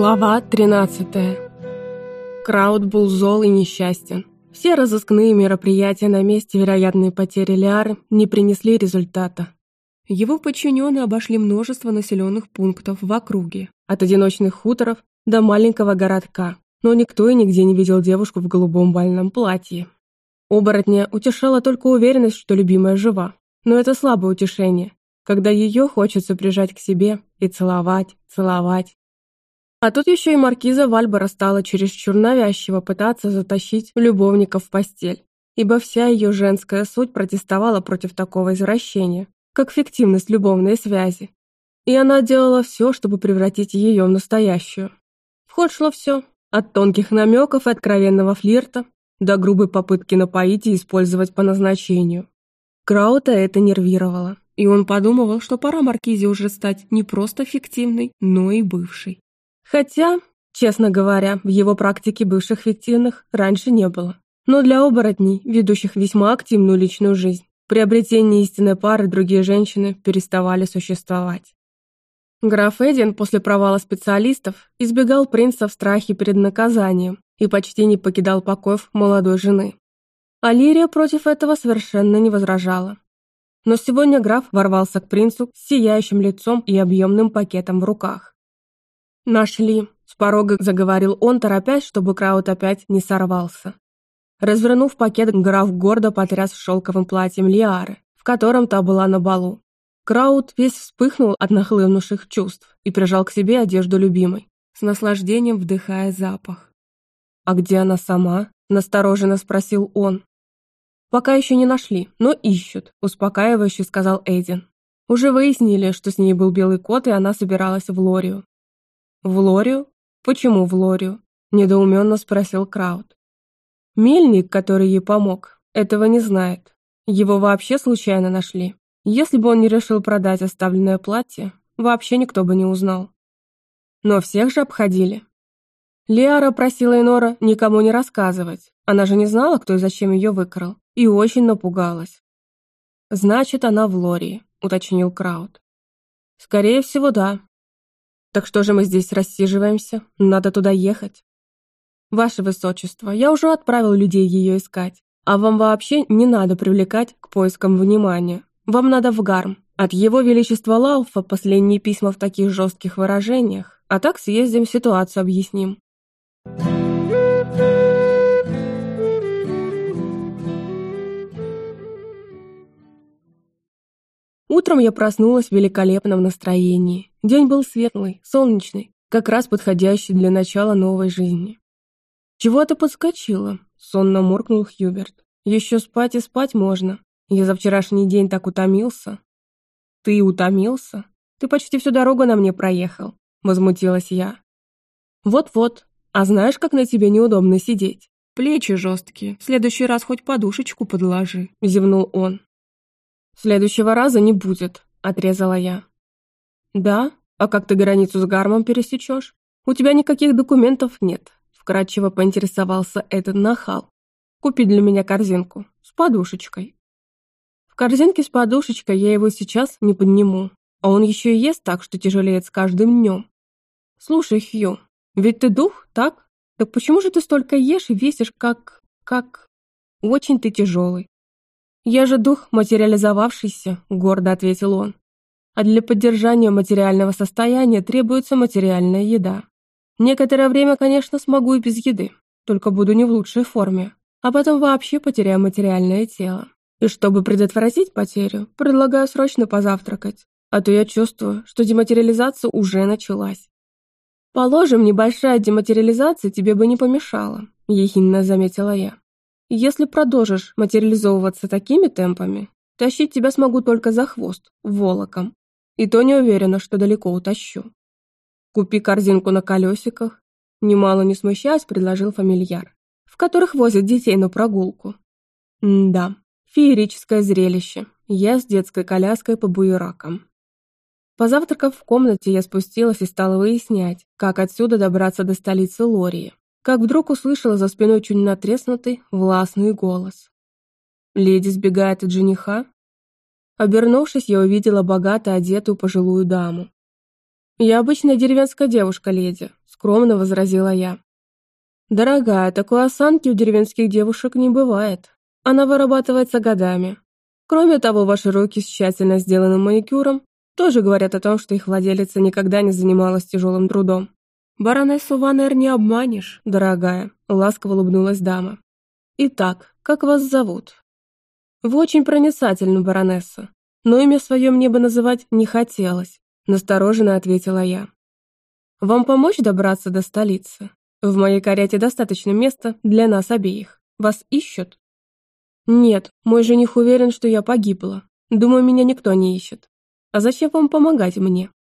Глава 13. Крауд был зол и несчастен. Все разыскные мероприятия на месте вероятной потери Лиары не принесли результата. Его подчиненные обошли множество населенных пунктов в округе, от одиночных хуторов до маленького городка, но никто и нигде не видел девушку в голубом бальном платье. Оборотня утешала только уверенность, что любимая жива, но это слабое утешение, когда ее хочется прижать к себе и целовать, целовать, а тут еще и маркиза Вальбора стала чересчур навязчиво пытаться затащить любовника в постель, ибо вся ее женская суть протестовала против такого извращения, как фиктивность любовной связи. И она делала все, чтобы превратить ее в настоящую. В ход шло все, от тонких намеков и откровенного флирта до грубой попытки напоить и использовать по назначению. Краута это нервировало, и он подумывал, что пора Маркизе уже стать не просто фиктивной, но и бывшей. Хотя, честно говоря, в его практике бывших фиктивных раньше не было. Но для оборотней, ведущих весьма активную личную жизнь, приобретение истинной пары другие женщины переставали существовать. Граф Эдин после провала специалистов избегал принца в страхе перед наказанием и почти не покидал покоев молодой жены. Алирия против этого совершенно не возражала. Но сегодня граф ворвался к принцу с сияющим лицом и объемным пакетом в руках. «Нашли», — с порога заговорил он, торопясь, чтобы Краут опять не сорвался. Развернув пакет, граф гордо потряс шелковым платьем Лиары, в котором та была на балу. Краут весь вспыхнул от нахлынувших чувств и прижал к себе одежду любимой, с наслаждением вдыхая запах. «А где она сама?» – настороженно спросил он. «Пока еще не нашли, но ищут», – успокаивающе сказал Эйден. Уже выяснили, что с ней был белый кот, и она собиралась в Лорию. «В Лорию? Почему в Лорию?» – недоуменно спросил Крауд. Мельник, который ей помог, этого не знает. Его вообще случайно нашли. Если бы он не решил продать оставленное платье, вообще никто бы не узнал. Но всех же обходили. Лиара просила Энора никому не рассказывать. Она же не знала, кто и зачем ее выкрал, и очень напугалась. «Значит, она в Лории», — уточнил Крауд. «Скорее всего, да. Так что же мы здесь рассиживаемся? Надо туда ехать. Ваше Высочество, я уже отправил людей ее искать. А вам вообще не надо привлекать к поискам внимания. Вам надо в Гарм. От его величества Лауфа последние письма в таких жестких выражениях. А так съездим, ситуацию объясним. Утром я проснулась в великолепном настроении. День был светлый, солнечный, как раз подходящий для начала новой жизни. «Чего ты подскочила?» — сонно моркнул Хьюберт. «Еще спать и спать можно. Я за вчерашний день так утомился». «Ты утомился? Ты почти всю дорогу на мне проехал», — возмутилась я. «Вот-вот. А знаешь, как на тебе неудобно сидеть? Плечи жесткие. В следующий раз хоть подушечку подложи», — зевнул он. «Следующего раза не будет», — отрезала я. «Да? А как ты границу с Гармом пересечешь? У тебя никаких документов нет», — вкратчиво поинтересовался этот нахал. «Купи для меня корзинку с подушечкой». В корзинке с подушечкой я его сейчас не подниму, а он еще и ест так, что тяжелеет с каждым днем. «Слушай, Хью, ведь ты дух, так? Так почему же ты столько ешь и весишь, как... как... Очень ты тяжелый. «Я же дух материализовавшийся», — гордо ответил он. «А для поддержания материального состояния требуется материальная еда. Некоторое время, конечно, смогу и без еды, только буду не в лучшей форме, а потом вообще потеряю материальное тело. И чтобы предотвратить потерю, предлагаю срочно позавтракать, а то я чувствую, что дематериализация уже началась». «Положим, небольшая дематериализация тебе бы не помешала», — ехидно заметила я. Если продолжишь материализовываться такими темпами, тащить тебя смогу только за хвост, волоком. И то не уверена, что далеко утащу. Купи корзинку на колесиках. Немало не смущаясь, предложил фамильяр, в которых возят детей на прогулку. М да, феерическое зрелище. Я с детской коляской по буеракам. Позавтракав в комнате, я спустилась и стала выяснять, как отсюда добраться до столицы Лории как вдруг услышала за спиной чуть натреснутый, властный голос. Леди сбегает от жениха. Обернувшись, я увидела богато одетую пожилую даму. «Я обычная деревенская девушка, леди», — скромно возразила я. Дорогая, такой осанки у деревенских девушек не бывает. Она вырабатывается годами. Кроме того, ваши руки с тщательно сделанным маникюром тоже говорят о том, что их владелица никогда не занималась тяжелым трудом. «Баронессу Ванер не обманешь, дорогая», — ласково улыбнулась дама. «Итак, как вас зовут?» «Вы очень проницательны, баронесса, но имя свое мне бы называть не хотелось», — настороженно ответила я. «Вам помочь добраться до столицы? В моей карете достаточно места для нас обеих. Вас ищут?» «Нет, мой жених уверен, что я погибла. Думаю, меня никто не ищет. А зачем вам помогать мне?»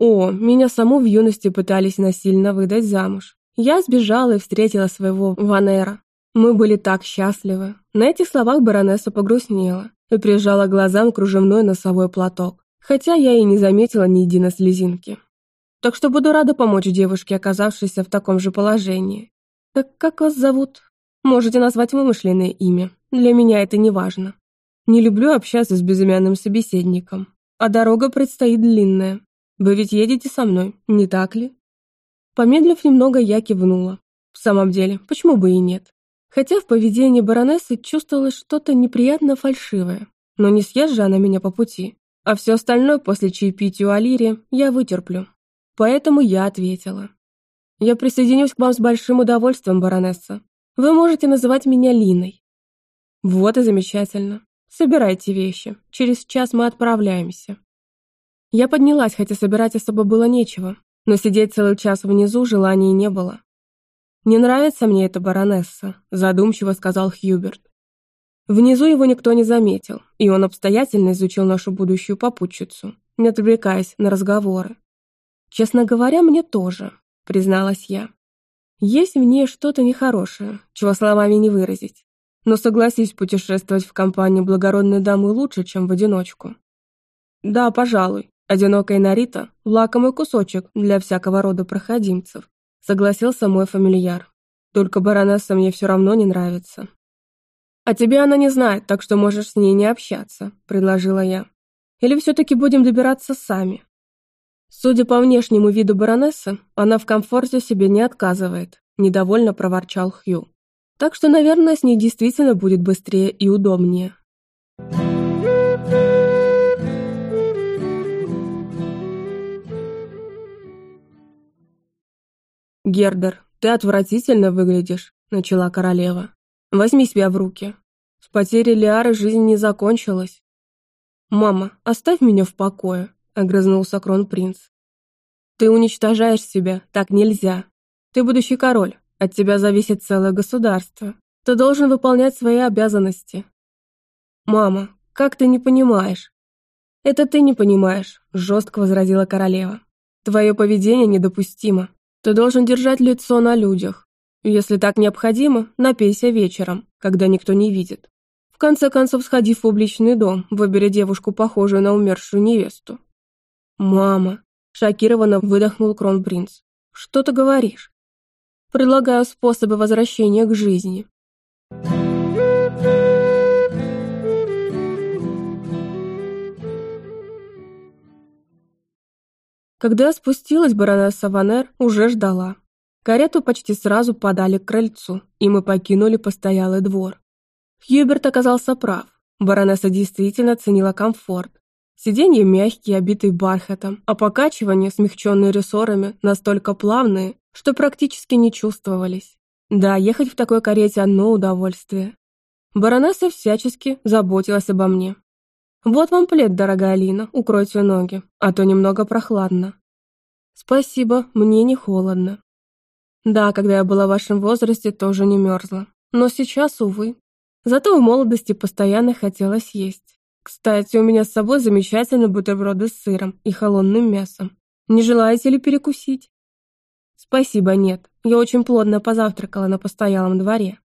«О, меня саму в юности пытались насильно выдать замуж. Я сбежала и встретила своего Ванера. Мы были так счастливы. На этих словах баронесса погрустнела и прижала глазам кружевной носовой платок, хотя я и не заметила ни единой слезинки. Так что буду рада помочь девушке, оказавшейся в таком же положении. Так как вас зовут? Можете назвать вымышленное имя. Для меня это не важно. Не люблю общаться с безымянным собеседником. А дорога предстоит длинная. Вы ведь едете со мной, не так ли? Помедлив немного, я кивнула. В самом деле, почему бы и нет? Хотя в поведении баронессы чувствовалось что-то неприятно фальшивое, но не съест же она меня по пути. А все остальное после чаепития у Алири я вытерплю. Поэтому я ответила. «Я присоединюсь к вам с большим удовольствием, баронесса. Вы можете называть меня Линой». «Вот и замечательно. Собирайте вещи. Через час мы отправляемся». Я поднялась, хотя собирать особо было нечего, но сидеть целый час внизу желания не было. «Не нравится мне эта баронесса», – задумчиво сказал Хьюберт. Внизу его никто не заметил, и он обстоятельно изучил нашу будущую попутчицу, не отвлекаясь на разговоры. «Честно говоря, мне тоже», – призналась я. «Есть в ней что-то нехорошее, чего словами не выразить. Но согласись путешествовать в компании благородной дамы лучше, чем в одиночку». «Да, пожалуй. Одинокая Нарита – лакомый кусочек для всякого рода проходимцев согласился мой фамильяр. Только баронесса мне все равно не нравится. А тебе она не знает, так что можешь с ней не общаться, предложила я. Или все-таки будем добираться сами? Судя по внешнему виду баронессы, она в комфорте себе не отказывает, недовольно проворчал Хью. Так что, наверное, с ней действительно будет быстрее и удобнее. «Гердер, ты отвратительно выглядишь», — начала королева. «Возьми себя в руки. С потерей Лиары жизнь не закончилась». «Мама, оставь меня в покое», — огрызнулся кронпринц. «Ты уничтожаешь себя, так нельзя. Ты будущий король, от тебя зависит целое государство. Ты должен выполнять свои обязанности». «Мама, как ты не понимаешь?» «Это ты не понимаешь», — жестко возразила королева. «Твое поведение недопустимо. Ты должен держать лицо на людях. Если так необходимо, напейся вечером, когда никто не видит. В конце концов, сходи в публичный дом, выбери девушку, похожую на умершую невесту. Мама, шокированно выдохнул кронпринц. Что ты говоришь? Предлагаю способы возвращения к жизни. Когда спустилась, баронесса Ванер уже ждала. Карету почти сразу подали к крыльцу, и мы покинули постоялый двор. Хьюберт оказался прав. Баронесса действительно ценила комфорт. Сиденья мягкие, обитые бархатом, а покачивания, смягченные рессорами, настолько плавные, что практически не чувствовались. Да, ехать в такой карете одно удовольствие. Баронесса всячески заботилась обо мне, «Вот вам плед, дорогая Алина, укройте ноги, а то немного прохладно». «Спасибо, мне не холодно». «Да, когда я была в вашем возрасте, тоже не мерзла. Но сейчас, увы. Зато в молодости постоянно хотелось есть. Кстати, у меня с собой замечательные бутерброды с сыром и холодным мясом. Не желаете ли перекусить?» «Спасибо, нет. Я очень плотно позавтракала на постоялом дворе».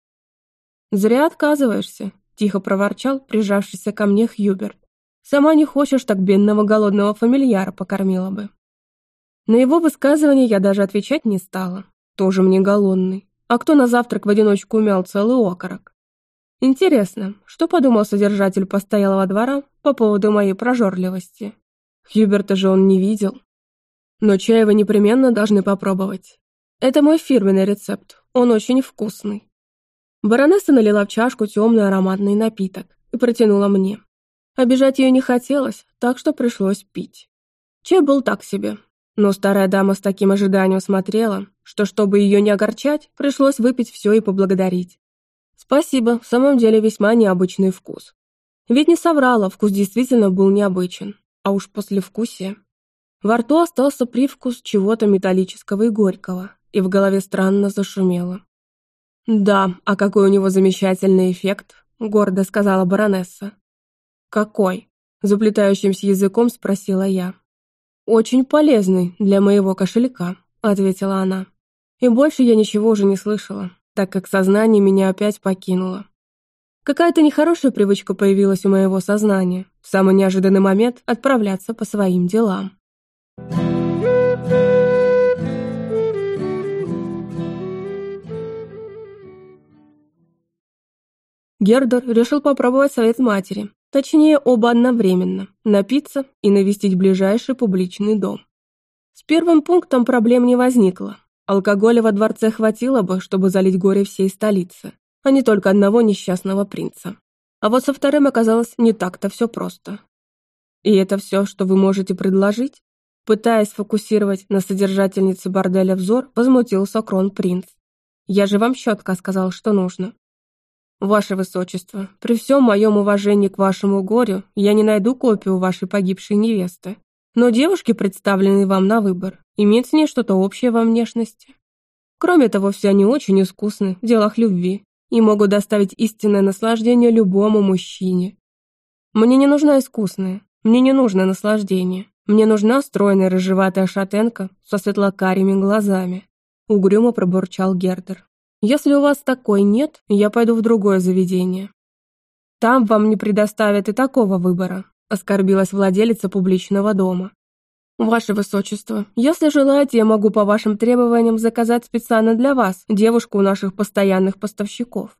«Зря отказываешься», – тихо проворчал прижавшийся ко мне Хьюберт. Сама не хочешь, так бедного голодного фамильяра покормила бы. На его высказывание я даже отвечать не стала. Тоже мне голодный. А кто на завтрак в одиночку умял целый окорок? Интересно, что подумал содержатель постоялого двора по поводу моей прожорливости? Хьюберта же он не видел. Но чай вы непременно должны попробовать. Это мой фирменный рецепт, он очень вкусный». Баронесса налила в чашку темный ароматный напиток и протянула мне. Обижать ее не хотелось, так что пришлось пить. Чай был так себе, но старая дама с таким ожиданием смотрела, что, чтобы ее не огорчать, пришлось выпить все и поблагодарить. Спасибо, в самом деле весьма необычный вкус. Ведь не соврала, вкус действительно был необычен, а уж после вкусия. Во рту остался привкус чего-то металлического и горького, и в голове странно зашумело. «Да, а какой у него замечательный эффект», — гордо сказала баронесса. «Какой?» — заплетающимся языком спросила я. «Очень полезный для моего кошелька», — ответила она. И больше я ничего уже не слышала, так как сознание меня опять покинуло. Какая-то нехорошая привычка появилась у моего сознания в самый неожиданный момент отправляться по своим делам. Гердер решил попробовать совет матери, точнее оба одновременно, напиться и навестить ближайший публичный дом. С первым пунктом проблем не возникло. Алкоголя во дворце хватило бы, чтобы залить горе всей столицы, а не только одного несчастного принца. А вот со вторым оказалось не так-то все просто. И это все, что вы можете предложить? Пытаясь фокусировать на содержательнице борделя взор, возмутился кронпринц. Я же вам четко сказал, что нужно. «Ваше Высочество, при всем моем уважении к вашему горю я не найду копию вашей погибшей невесты. Но девушки, представленные вам на выбор, имеют с ней что-то общее во внешности. Кроме того, все они очень искусны в делах любви и могут доставить истинное наслаждение любому мужчине. Мне не нужна искусная, мне не нужно наслаждение. Мне нужна стройная рыжеватая шатенка со светлокарими глазами», — угрюмо пробурчал Гердер. Если у вас такой нет, я пойду в другое заведение. Там вам не предоставят и такого выбора, оскорбилась владелица публичного дома. Ваше Высочество, если желаете, я могу по вашим требованиям заказать специально для вас девушку у наших постоянных поставщиков.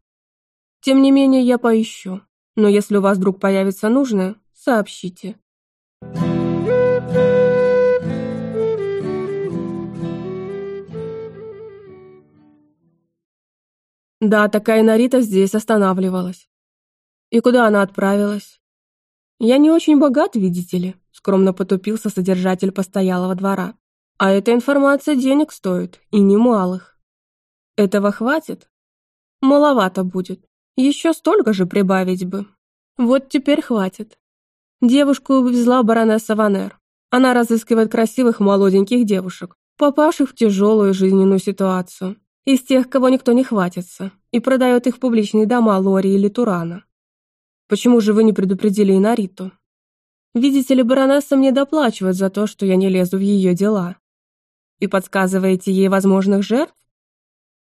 Тем не менее, я поищу. Но если у вас вдруг появится нужное, сообщите. Да, такая Нарита здесь останавливалась. И куда она отправилась? Я не очень богат, видите ли, скромно потупился содержатель постоялого двора. А эта информация денег стоит, и немалых. Этого хватит? Маловато будет. Еще столько же прибавить бы. Вот теперь хватит. Девушку увезла баронесса Ванер. Она разыскивает красивых молоденьких девушек, попавших в тяжелую жизненную ситуацию из тех, кого никто не хватится, и продает их в публичные дома Лори или Турана. Почему же вы не предупредили Инариту? Видите ли, баронесса мне доплачивает за то, что я не лезу в ее дела. И подсказываете ей возможных жертв?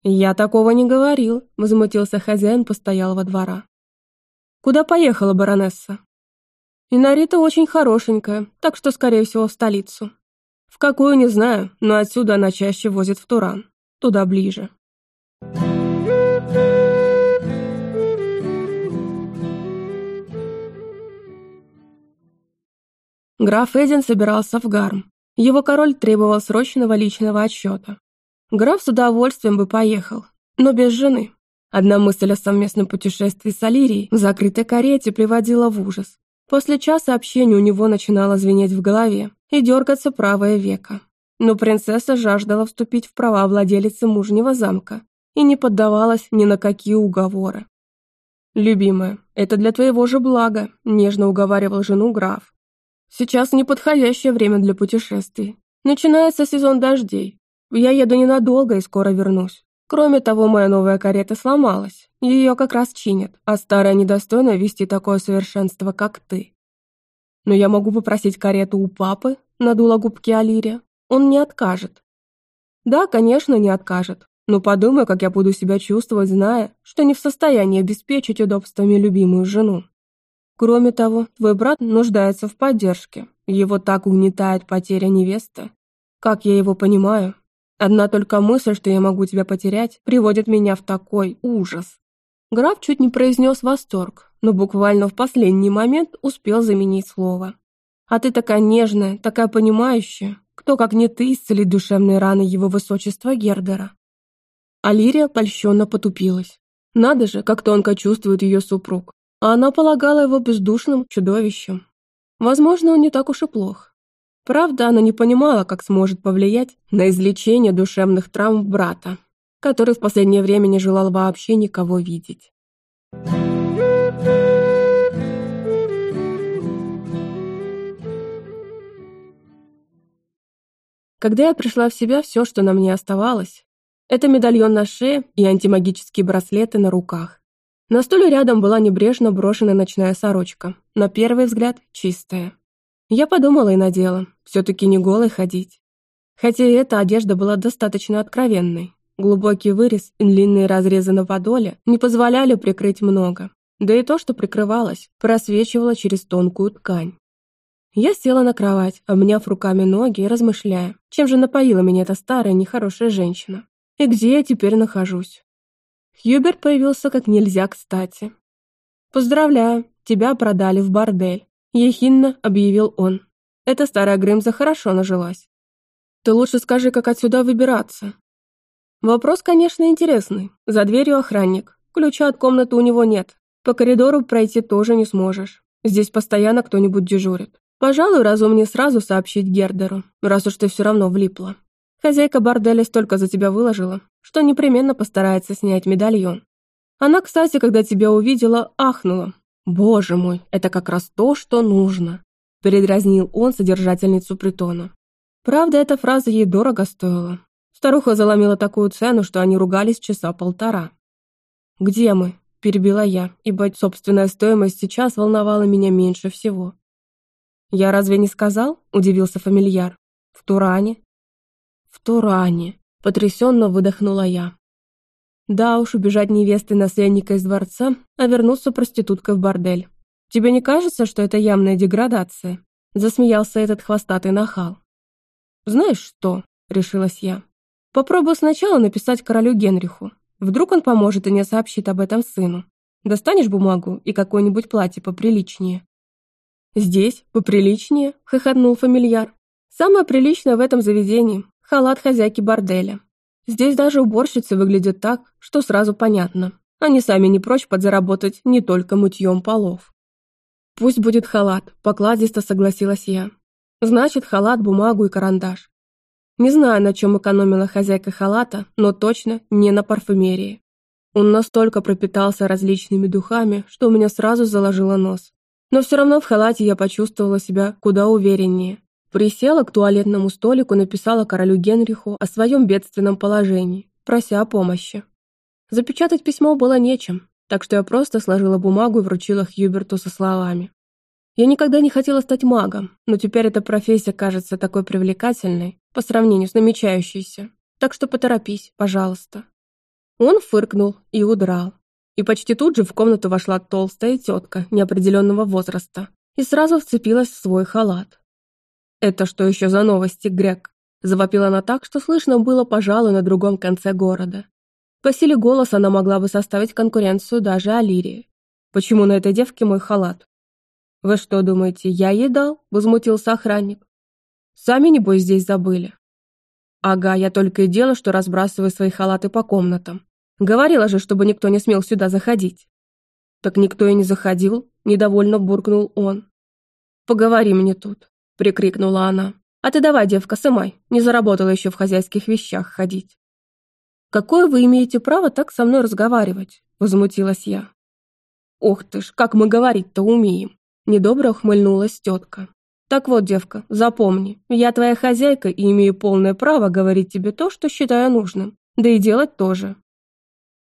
Я такого не говорил, возмутился хозяин постоялого двора. Куда поехала баронесса? Инарита очень хорошенькая, так что, скорее всего, в столицу. В какую, не знаю, но отсюда она чаще возит в Туран туда ближе. Граф Эдин собирался в Гарм. Его король требовал срочного личного отчета. Граф с удовольствием бы поехал, но без жены. Одна мысль о совместном путешествии с Алирией в закрытой карете приводила в ужас. После часа общения у него начинало звенеть в голове и дергаться правое веко. Но принцесса жаждала вступить в права владелицы мужнего замка и не поддавалась ни на какие уговоры. «Любимая, это для твоего же блага», – нежно уговаривал жену граф. «Сейчас неподходящее время для путешествий. Начинается сезон дождей. Я еду ненадолго и скоро вернусь. Кроме того, моя новая карета сломалась. Ее как раз чинят, а старая недостойна вести такое совершенство, как ты. Но я могу попросить карету у папы, надула губки Алирия. Он не откажет. Да, конечно, не откажет. Но подумай, как я буду себя чувствовать, зная, что не в состоянии обеспечить удобствами любимую жену. Кроме того, твой брат нуждается в поддержке. Его так угнетает потеря невесты. Как я его понимаю? Одна только мысль, что я могу тебя потерять, приводит меня в такой ужас. Граф чуть не произнес восторг, но буквально в последний момент успел заменить слово. А ты такая нежная, такая понимающая, Кто, как не ты, исцелит душевные раны его высочества Гердера? Алирия польщенно потупилась. Надо же, как тонко чувствует ее супруг. А она полагала его бездушным чудовищем. Возможно, он не так уж и плох. Правда, она не понимала, как сможет повлиять на излечение душевных травм брата, который в последнее время не желал вообще никого видеть. Когда я пришла в себя, все, что на мне оставалось, это медальон на шее и антимагические браслеты на руках. На стуле рядом была небрежно брошена ночная сорочка, на первый взгляд чистая. Я подумала и надела, все-таки не голой ходить. Хотя и эта одежда была достаточно откровенной. Глубокий вырез и длинные разрезы на подоле не позволяли прикрыть много. Да и то, что прикрывалось, просвечивало через тонкую ткань. Я села на кровать, обняв руками ноги и размышляя, чем же напоила меня эта старая нехорошая женщина. И где я теперь нахожусь? Хьюберт появился как нельзя кстати. «Поздравляю, тебя продали в бордель», — ехинно объявил он. «Эта старая Грымза хорошо нажилась. Ты лучше скажи, как отсюда выбираться». Вопрос, конечно, интересный. За дверью охранник. Ключа от комнаты у него нет. По коридору пройти тоже не сможешь. Здесь постоянно кто-нибудь дежурит. Пожалуй, разумнее сразу сообщить Гердеру, раз уж ты все равно влипла. Хозяйка борделя столько за тебя выложила, что непременно постарается снять медальон. Она, кстати, когда тебя увидела, ахнула. «Боже мой, это как раз то, что нужно», – передразнил он содержательницу притона. Правда, эта фраза ей дорого стоила. Старуха заломила такую цену, что они ругались часа полтора. «Где мы?» – перебила я, ибо собственная стоимость сейчас волновала меня меньше всего. «Я разве не сказал?» – удивился фамильяр. «В Туране». «В Туране», – потрясенно выдохнула я. Да уж, убежать невесты наследника из дворца, а вернуться проституткой в бордель. Тебе не кажется, что это явная деградация?» – засмеялся этот хвостатый нахал. «Знаешь что?» – решилась я. «Попробую сначала написать королю Генриху. Вдруг он поможет и не сообщит об этом сыну. Достанешь бумагу и какое-нибудь платье поприличнее. «Здесь поприличнее», — хохотнул фамильяр. «Самое приличное в этом заведении — халат хозяйки борделя. Здесь даже уборщицы выглядят так, что сразу понятно. Они сами не прочь подзаработать не только мытьем полов». «Пусть будет халат», — покладисто согласилась я. «Значит, халат, бумагу и карандаш. Не знаю, на чем экономила хозяйка халата, но точно не на парфюмерии. Он настолько пропитался различными духами, что у меня сразу заложило нос. Но все равно в халате я почувствовала себя куда увереннее. Присела к туалетному столику, написала королю Генриху о своем бедственном положении, прося о помощи. Запечатать письмо было нечем, так что я просто сложила бумагу и вручила Хьюберту со словами. Я никогда не хотела стать магом, но теперь эта профессия кажется такой привлекательной по сравнению с намечающейся, так что поторопись, пожалуйста. Он фыркнул и удрал. И почти тут же в комнату вошла толстая тетка неопределенного возраста и сразу вцепилась в свой халат. «Это что еще за новости, Грег?» Завопила она так, что слышно было, пожалуй, на другом конце города. По силе голоса она могла бы составить конкуренцию даже Алирии. «Почему на этой девке мой халат?» «Вы что думаете, я ей дал?» – возмутился охранник. «Сами, небось, здесь забыли». «Ага, я только и делаю, что разбрасываю свои халаты по комнатам. Говорила же, чтобы никто не смел сюда заходить. Так никто и не заходил, недовольно буркнул он. Поговори мне тут, прикрикнула она. А ты давай, девка, сымай, не заработала еще в хозяйских вещах ходить. Какое вы имеете право так со мной разговаривать? Возмутилась я. Ох ты ж, как мы говорить-то умеем. Недобро ухмыльнулась тетка. Так вот, девка, запомни, я твоя хозяйка и имею полное право говорить тебе то, что считаю нужным. Да и делать тоже.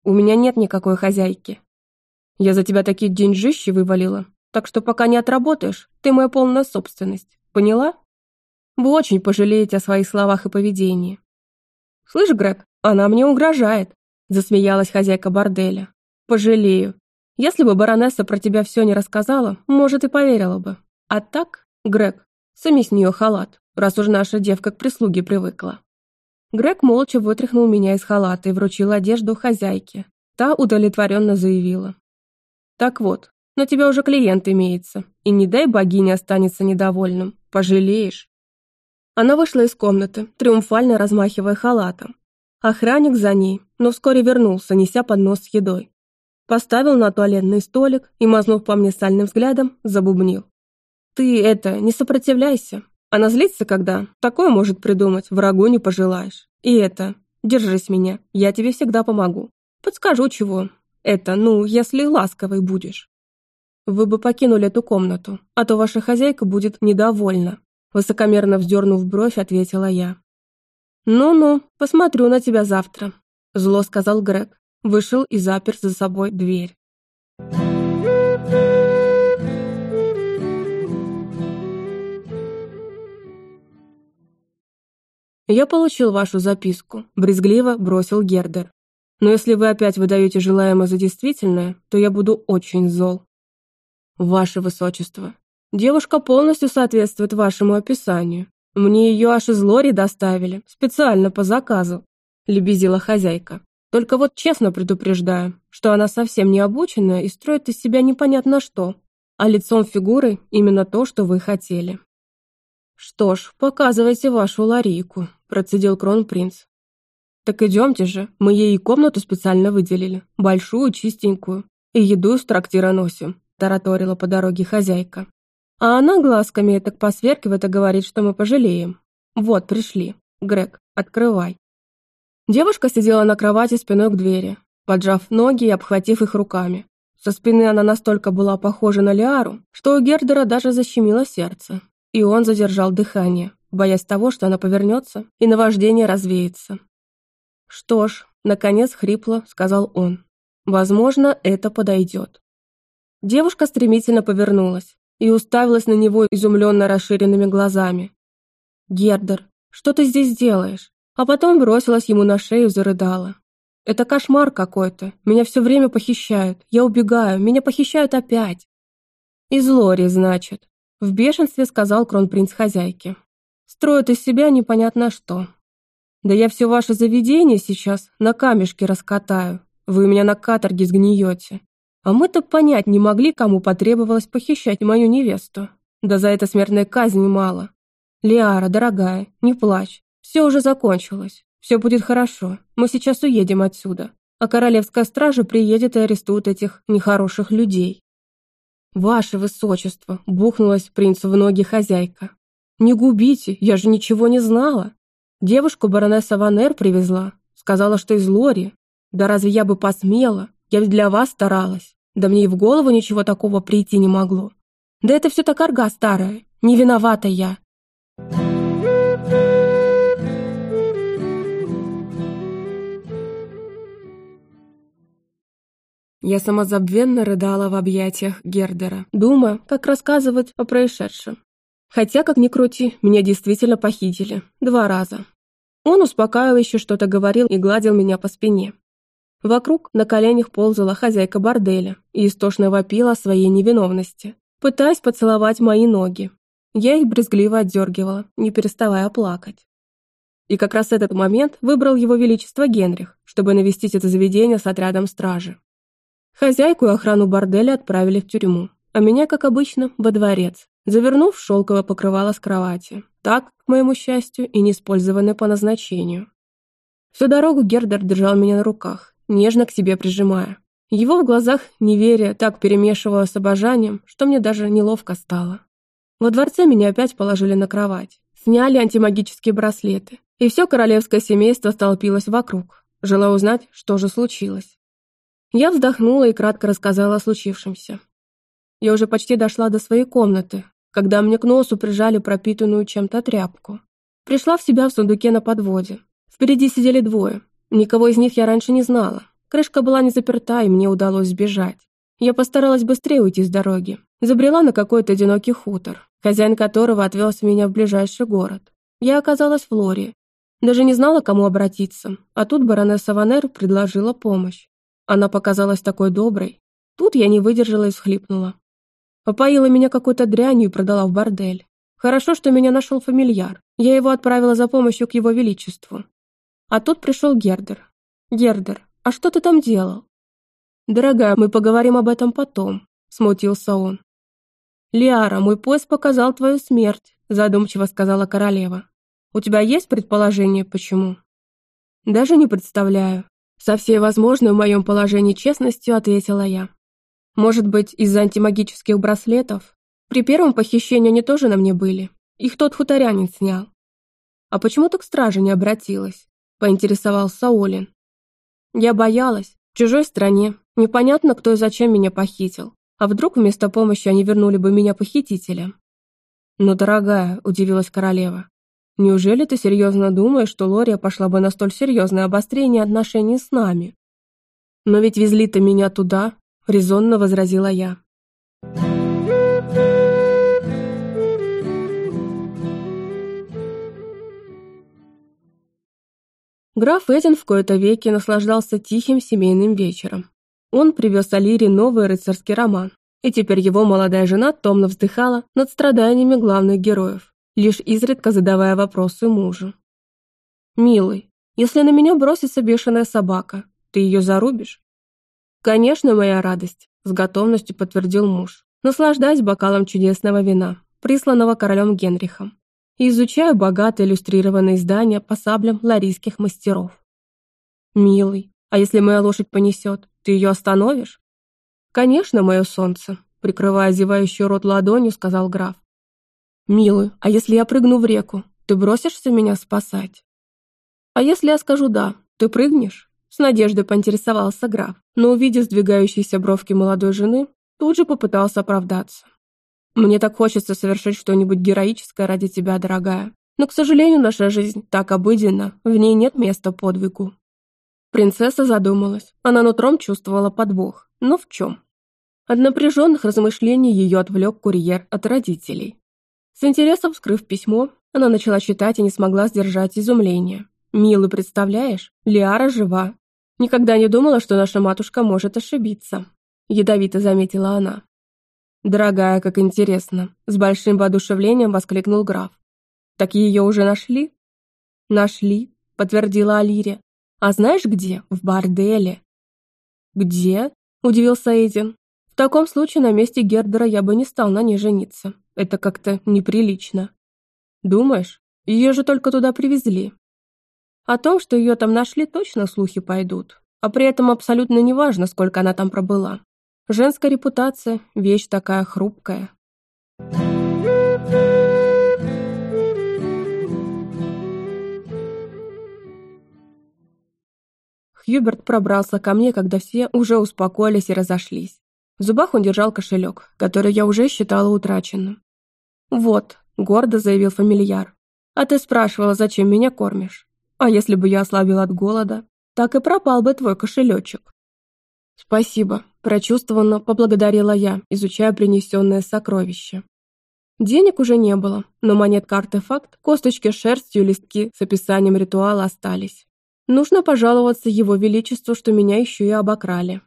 У меня нет никакой хозяйки. Я за тебя такие деньжищи вывалила, так что пока не отработаешь, ты моя полная собственность. Поняла? Вы очень пожалеете о своих словах и поведении. Слышь, Грег, она мне угрожает, засмеялась хозяйка борделя. Пожалею. Если бы баронесса про тебя все не рассказала, может, и поверила бы. А так, Грег, сами с нее халат, раз уж наша девка к прислуге привыкла. Грег молча вытряхнул меня из халата и вручил одежду хозяйке. Та удовлетворенно заявила. «Так вот, на тебя уже клиент имеется, и не дай богиня останется недовольным, пожалеешь». Она вышла из комнаты, триумфально размахивая халатом. Охранник за ней, но вскоре вернулся, неся поднос с едой. Поставил на туалетный столик и, мазнув по мне сальным взглядом, забубнил. «Ты это, не сопротивляйся. Она злится, когда такое может придумать, врагу не пожелаешь. И это, держись меня, я тебе всегда помогу. Подскажу чего. Это, ну, если ласковый будешь». «Вы бы покинули эту комнату, а то ваша хозяйка будет недовольна», Высокомерно вздернув бровь, ответила я. «Ну-ну, посмотрю на тебя завтра», — зло сказал Грег. Вышел и запер за собой дверь. «Я получил вашу записку», — брезгливо бросил Гердер. «Но если вы опять выдаете желаемое за действительное, то я буду очень зол». «Ваше высочество, Девушка полностью соответствует вашему описанию. Мне ее аж из лори доставили, специально по заказу», – лебезила хозяйка. «Только вот честно предупреждаю, что она совсем не обученная и строит из себя непонятно что, а лицом фигуры именно то, что вы хотели». «Что ж, показывайте вашу ларийку», – процедил кронпринц. «Так идемте же, мы ей и комнату специально выделили, большую, чистенькую, и еду из трактира носим», – тараторила по дороге хозяйка. А она глазками так посверкивает и говорит, что мы пожалеем. Вот, пришли. Грег, открывай. Девушка сидела на кровати спиной к двери, поджав ноги и обхватив их руками. Со спины она настолько была похожа на Лиару, что у Гердера даже защемило сердце. И он задержал дыхание, боясь того, что она повернется и наваждение развеется. «Что ж», — наконец хрипло сказал он, — «возможно, это подойдет». Девушка стремительно повернулась, и уставилась на него изумленно расширенными глазами. «Гердер, что ты здесь делаешь?» А потом бросилась ему на шею и зарыдала. «Это кошмар какой-то. Меня все время похищают. Я убегаю. Меня похищают опять». «Из Лори, значит», — в бешенстве сказал кронпринц хозяйке. «Строят из себя непонятно что. Да я все ваше заведение сейчас на камешке раскатаю. Вы у меня на каторге сгниете. А мы-то понять не могли, кому потребовалось похищать мою невесту. Да за это смертной казни мало. Лиара, дорогая, не плачь. Все уже закончилось. Все будет хорошо. Мы сейчас уедем отсюда. А королевская стража приедет и арестует этих нехороших людей. «Ваше высочество!» – бухнулась принцу в ноги хозяйка. «Не губите, я же ничего не знала. Девушку баронесса Ванер привезла. Сказала, что из Лори. Да разве я бы посмела? Я ведь для вас старалась. Да мне и в голову ничего такого прийти не могло. Да это все так арга старая, не виновата я. Я самозабвенно рыдала в объятиях Гердера, думая, как рассказывать о происшедшем. Хотя, как ни крути, меня действительно похитили. Два раза. Он успокаивающе что-то говорил и гладил меня по спине. Вокруг на коленях ползала хозяйка борделя и истошно вопила о своей невиновности, пытаясь поцеловать мои ноги. Я их брезгливо отдергивала, не переставая плакать. И как раз этот момент выбрал его величество Генрих, чтобы навестить это заведение с отрядом стражи. Хозяйку и охрану борделя отправили в тюрьму, а меня, как обычно, во дворец, завернув в шелковое покрывало с кровати, так, к моему счастью, и не использованное по назначению. Всю дорогу Гердер держал меня на руках, нежно к себе прижимая. Его в глазах неверие так перемешивало с обожанием, что мне даже неловко стало. Во дворце меня опять положили на кровать, сняли антимагические браслеты, и все королевское семейство столпилось вокруг, желая узнать, что же случилось. Я вздохнула и кратко рассказала о случившемся. Я уже почти дошла до своей комнаты, когда мне к носу прижали пропитанную чем-то тряпку. Пришла в себя в сундуке на подводе. Впереди сидели двое, Никого из них я раньше не знала. Крышка была не заперта, и мне удалось сбежать. Я постаралась быстрее уйти с дороги. Забрела на какой-то одинокий хутор, хозяин которого отвез меня в ближайший город. Я оказалась в Лоре. Даже не знала, кому обратиться, а тут баронесса Ванер предложила помощь. Она показалась такой доброй. Тут я не выдержала и всхлипнула. Попоила меня какой-то дрянью и продала в бордель. Хорошо, что меня нашел фамильяр. Я его отправила за помощью к его величеству. А тут пришел Гердер. «Гердер, а что ты там делал?» «Дорогая, мы поговорим об этом потом», — смутился он. «Лиара, мой пояс показал твою смерть», — задумчиво сказала королева. У тебя есть предположение, почему?» «Даже не представляю», со всей возможной в моем положении честностью ответила я. Может быть, из-за антимагических браслетов? При первом похищении они тоже на мне были. Их тот хуторянин снял. А почему ты к страже не обратилась? Поинтересовался Олин. Я боялась. В чужой стране. Непонятно, кто и зачем меня похитил. А вдруг вместо помощи они вернули бы меня похитителям? «Ну, дорогая», — удивилась королева, Неужели ты серьезно думаешь, что Лория пошла бы на столь серьезное обострение отношений с нами? Но ведь везли-то меня туда, резонно возразила я. Граф Эдин в кои-то веки наслаждался тихим семейным вечером. Он привез Алире новый рыцарский роман, и теперь его молодая жена томно вздыхала над страданиями главных героев лишь изредка задавая вопросы мужу. «Милый, если на меня бросится бешеная собака, ты ее зарубишь?» «Конечно, моя радость», — с готовностью подтвердил муж, наслаждаясь бокалом чудесного вина, присланного королем Генрихом, и изучая богатые иллюстрированные издания по саблям ларийских мастеров. «Милый, а если моя лошадь понесет, ты ее остановишь?» «Конечно, мое солнце», — прикрывая зевающий рот ладонью, сказал граф. «Милый, а если я прыгну в реку, ты бросишься меня спасать?» «А если я скажу «да», ты прыгнешь?» С надеждой поинтересовался граф, но, увидев сдвигающиеся бровки молодой жены, тут же попытался оправдаться. «Мне так хочется совершить что-нибудь героическое ради тебя, дорогая. Но, к сожалению, наша жизнь так обыденна, в ней нет места подвигу». Принцесса задумалась. Она нутром чувствовала подвох. Но в чем? От напряженных размышлений ее отвлек курьер от родителей. С интересом вскрыв письмо, она начала читать и не смогла сдержать изумление. «Милый, представляешь? Лиара жива. Никогда не думала, что наша матушка может ошибиться», — ядовито заметила она. «Дорогая, как интересно», — с большим воодушевлением воскликнул граф. «Так ее уже нашли?» «Нашли», — подтвердила Алире. «А знаешь где? В борделе». «Где?» — удивился Эйдин. «В таком случае на месте Гердера я бы не стал на ней жениться. Это как-то неприлично. Думаешь, ее же только туда привезли. О том, что ее там нашли, точно слухи пойдут. А при этом абсолютно неважно, сколько она там пробыла. Женская репутация – вещь такая хрупкая. Хьюберт пробрался ко мне, когда все уже успокоились и разошлись. В зубах он держал кошелек, который я уже считала утраченным. «Вот», — гордо заявил фамильяр. «А ты спрашивала, зачем меня кормишь? А если бы я ослабил от голода, так и пропал бы твой кошелечек». «Спасибо», — прочувствованно поблагодарила я, изучая принесенное сокровище. Денег уже не было, но монетка-артефакт, косточки с шерстью, листки с описанием ритуала остались. Нужно пожаловаться его величеству, что меня еще и обокрали.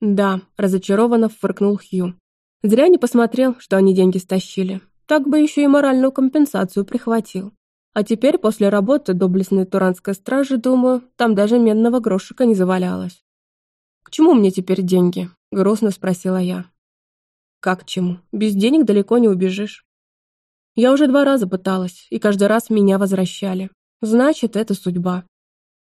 «Да», — разочарованно фыркнул Хью. Зря не посмотрел, что они деньги стащили. Так бы еще и моральную компенсацию прихватил. А теперь, после работы доблестной туранской стражи, думаю, там даже медного грошика не завалялось. «К чему мне теперь деньги?» – грустно спросила я. «Как чему? Без денег далеко не убежишь». Я уже два раза пыталась, и каждый раз меня возвращали. Значит, это судьба.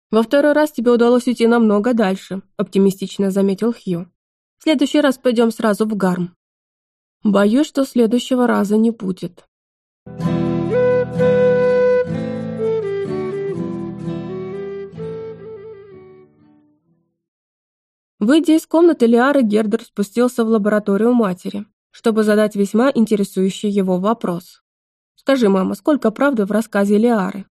Во второй раз тебе удалось уйти намного дальше, оптимистично заметил Хью. В следующий раз пойдем сразу в Гарм. Боюсь, что следующего раза не будет. Выйдя из комнаты Лиары, Гердер спустился в лабораторию матери, чтобы задать весьма интересующий его вопрос. «Скажи, мама, сколько правды в рассказе Лиары?»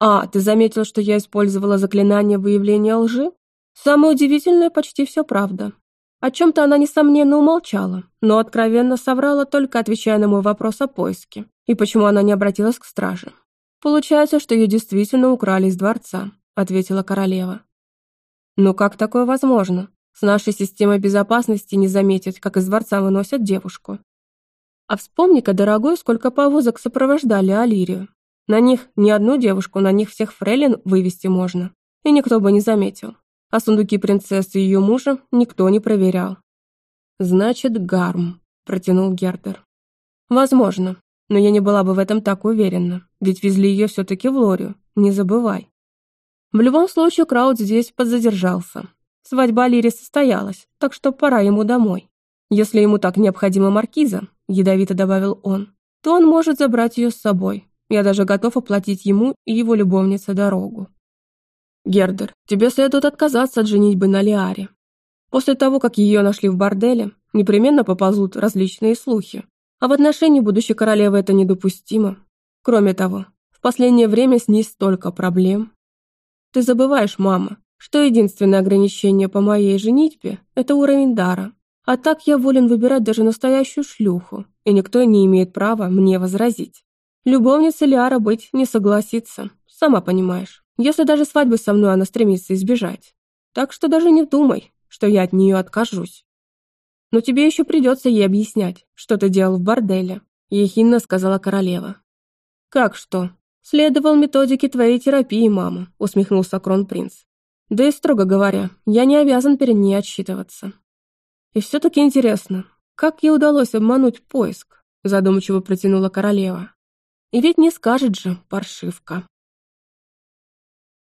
«А, ты заметил, что я использовала заклинание выявления лжи? Самое удивительное, почти все правда. О чем-то она, несомненно, умолчала, но откровенно соврала, только отвечая на мой вопрос о поиске. И почему она не обратилась к страже. «Получается, что ее действительно украли из дворца», — ответила королева. «Ну как такое возможно? С нашей системой безопасности не заметить, как из дворца выносят девушку. А вспомни-ка, дорогой, сколько повозок сопровождали Алирию. На них не одну девушку, на них всех фрейлин вывести можно. И никто бы не заметил а сундуки принцессы и ее мужа никто не проверял. «Значит, Гарм», — протянул Гердер. «Возможно. но я не была бы в этом так уверена, ведь везли ее все-таки в Лорию, не забывай. В любом случае, Крауд здесь подзадержался. Свадьба Лири состоялась, так что пора ему домой. Если ему так необходима маркиза, ядовито добавил он, то он может забрать ее с собой. Я даже готов оплатить ему и его любовнице дорогу. Гердер, тебе следует отказаться от женитьбы на Лиаре. После того, как ее нашли в борделе, непременно поползут различные слухи. А в отношении будущей королевы это недопустимо. Кроме того, в последнее время с ней столько проблем. Ты забываешь, мама, что единственное ограничение по моей женитьбе – это уровень дара. А так я волен выбирать даже настоящую шлюху, и никто не имеет права мне возразить. Любовница Лиара быть не согласится, сама понимаешь, если даже свадьбы со мной она стремится избежать. Так что даже не думай, что я от нее откажусь. Но тебе еще придется ей объяснять, что ты делал в борделе, ехидно сказала королева. Как что? Следовал методике твоей терапии, мама, усмехнулся кронпринц. Да и строго говоря, я не обязан перед ней отсчитываться. И все-таки интересно, как ей удалось обмануть поиск? Задумчиво протянула королева. И ведь не скажет же, паршивка.